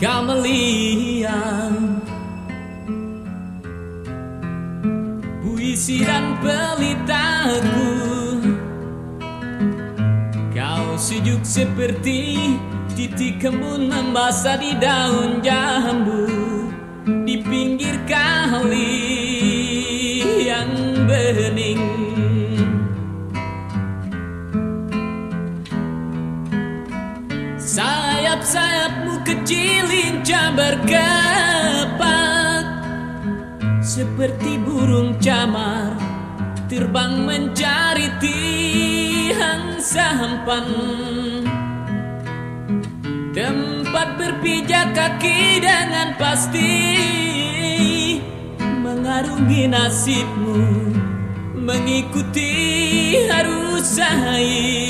Kamelia Puisi dan pelitaku Kau sejuk seperti titik kembun membasah di daun jambu. Di pinggir kali yang bening Sayap-sayapmu kecil lincah berkepak Seperti burung camar Terbang mencari tiang sampan. Tempat berpijak kaki dengan pasti Mengarungi nasibmu Mengikuti arus air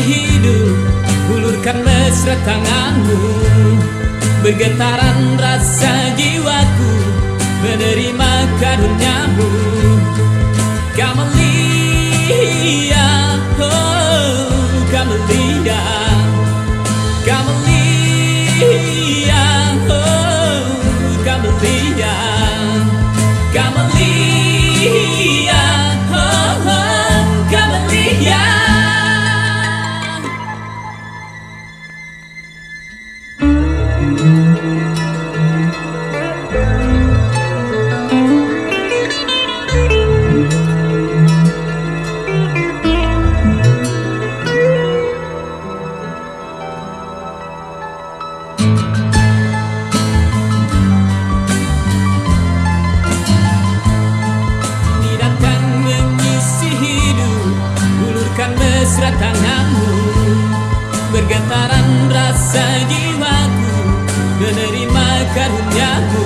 hidup hulurkan mesra tanganmu. Bergetaran rasa jiwaku menerima karuniamu Kamelia Mesra tanganmu Bergetaran rasa jiwaku Menerima karuniamu